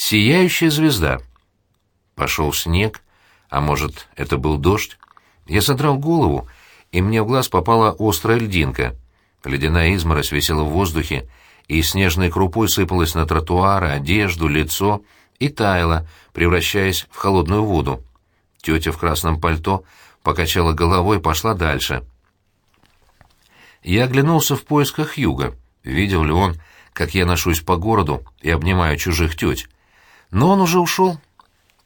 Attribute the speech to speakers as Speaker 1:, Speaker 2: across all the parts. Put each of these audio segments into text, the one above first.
Speaker 1: Сияющая звезда. Пошел снег, а может, это был дождь. Я задрал голову, и мне в глаз попала острая льдинка. Ледяная изморозь висела в воздухе, и снежной крупой сыпалась на тротуары, одежду, лицо и таяла, превращаясь в холодную воду. Тетя в красном пальто покачала головой и пошла дальше. Я оглянулся в поисках юга. Видел ли он, как я ношусь по городу и обнимаю чужих теть? Но он уже ушел.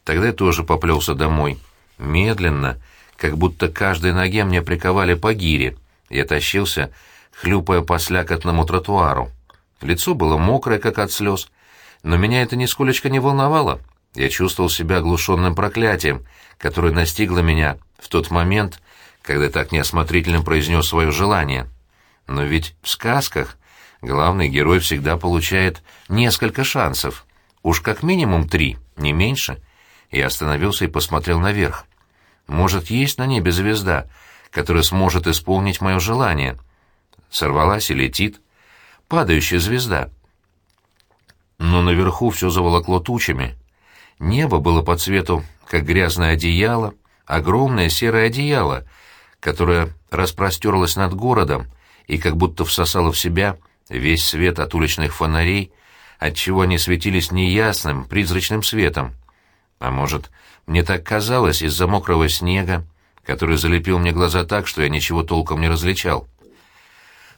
Speaker 1: Тогда я тоже поплелся домой. Медленно, как будто каждой ноге мне приковали по гире. Я тащился, хлюпая по слякотному тротуару. Лицо было мокрое, как от слез, но меня это нисколечко не волновало. Я чувствовал себя оглушенным проклятием, которое настигло меня в тот момент, когда так неосмотрительно произнес свое желание. Но ведь в сказках главный герой всегда получает несколько шансов. Уж как минимум три, не меньше. Я остановился и посмотрел наверх. Может, есть на небе звезда, которая сможет исполнить мое желание? Сорвалась и летит. Падающая звезда. Но наверху все заволокло тучами. Небо было по цвету, как грязное одеяло, огромное серое одеяло, которое распростерлось над городом и как будто всосало в себя весь свет от уличных фонарей, отчего они светились неясным, призрачным светом. А может, мне так казалось из-за мокрого снега, который залепил мне глаза так, что я ничего толком не различал.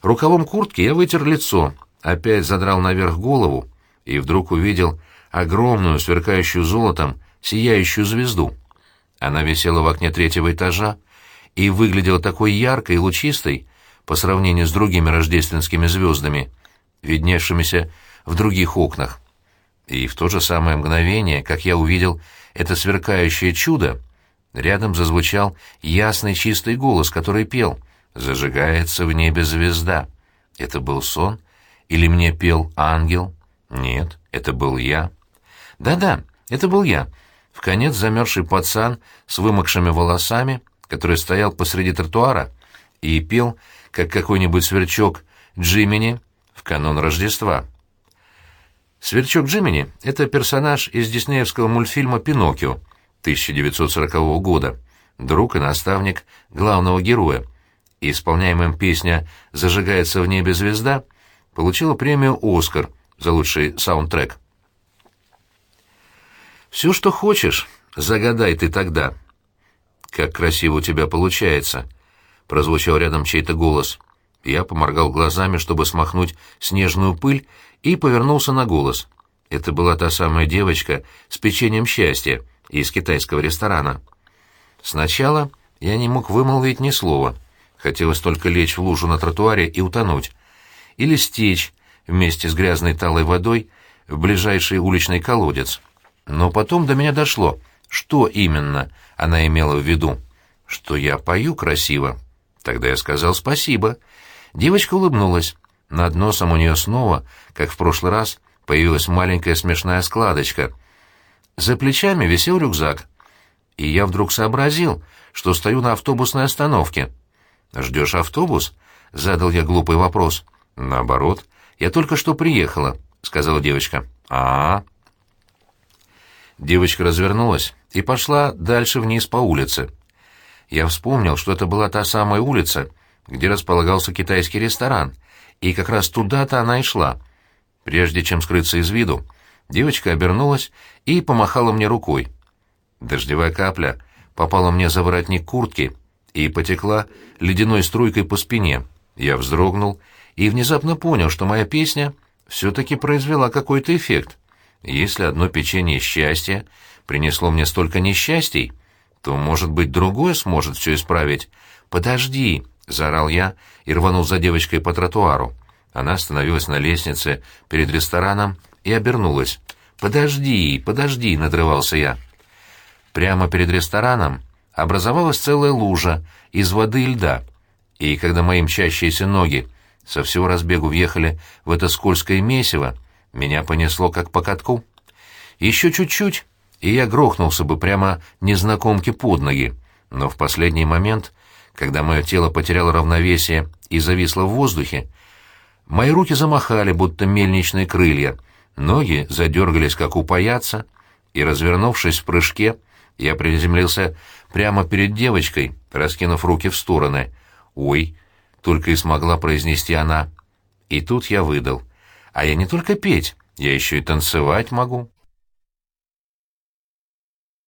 Speaker 1: Рукавом куртки я вытер лицо, опять задрал наверх голову и вдруг увидел огромную, сверкающую золотом, сияющую звезду. Она висела в окне третьего этажа и выглядела такой яркой и лучистой по сравнению с другими рождественскими звездами, видневшимися в других окнах. И в то же самое мгновение, как я увидел это сверкающее чудо, рядом зазвучал ясный чистый голос, который пел «Зажигается в небе звезда». Это был сон? Или мне пел ангел? Нет, это был я. Да-да, это был я. В конец замерзший пацан с вымокшими волосами, который стоял посреди тротуара и пел, как какой-нибудь сверчок Джимини в канун Рождества. Сверчок Джимини — это персонаж из диснеевского мультфильма «Пиноккио» 1940 года, друг и наставник главного героя. И исполняемая песня «Зажигается в небе звезда» получила премию «Оскар» за лучший саундтрек. «Все, что хочешь, загадай ты тогда». «Как красиво у тебя получается», — прозвучал рядом чей-то голос. Я поморгал глазами, чтобы смахнуть снежную пыль, и повернулся на голос. Это была та самая девочка с печеньем счастья из китайского ресторана. Сначала я не мог вымолвить ни слова. Хотелось только лечь в лужу на тротуаре и утонуть. Или стечь вместе с грязной талой водой в ближайший уличный колодец. Но потом до меня дошло, что именно она имела в виду. Что я пою красиво. Тогда я сказал спасибо. Девочка улыбнулась. Над носом у нее снова, как в прошлый раз, появилась маленькая смешная складочка. За плечами висел рюкзак. И я вдруг сообразил, что стою на автобусной остановке. «Ждешь автобус?» — задал я глупый вопрос. «Наоборот, я только что приехала», — сказала девочка. «А-а-а». Девочка развернулась и пошла дальше вниз по улице. Я вспомнил, что это была та самая улица, где располагался китайский ресторан, и как раз туда-то она и шла. Прежде чем скрыться из виду, девочка обернулась и помахала мне рукой. Дождевая капля попала мне за воротник куртки и потекла ледяной струйкой по спине. Я вздрогнул и внезапно понял, что моя песня все-таки произвела какой-то эффект. Если одно печенье счастья принесло мне столько несчастий, то, может быть, другое сможет все исправить. «Подожди!» — заорал я и рванул за девочкой по тротуару. Она остановилась на лестнице перед рестораном и обернулась. «Подожди, подожди!» — надрывался я. Прямо перед рестораном образовалась целая лужа из воды и льда, и когда мои мчащиеся ноги со всего разбегу въехали в это скользкое месиво, меня понесло как по катку. Еще чуть-чуть, и я грохнулся бы прямо незнакомке под ноги. Но в последний момент, когда мое тело потеряло равновесие и зависло в воздухе, мои руки замахали, будто мельничные крылья, Ноги задергались, как у паяца, и, развернувшись в прыжке, я приземлился прямо перед девочкой, раскинув руки в стороны. «Ой!» — только и смогла произнести она. И тут я выдал. «А я не только петь, я еще и танцевать могу».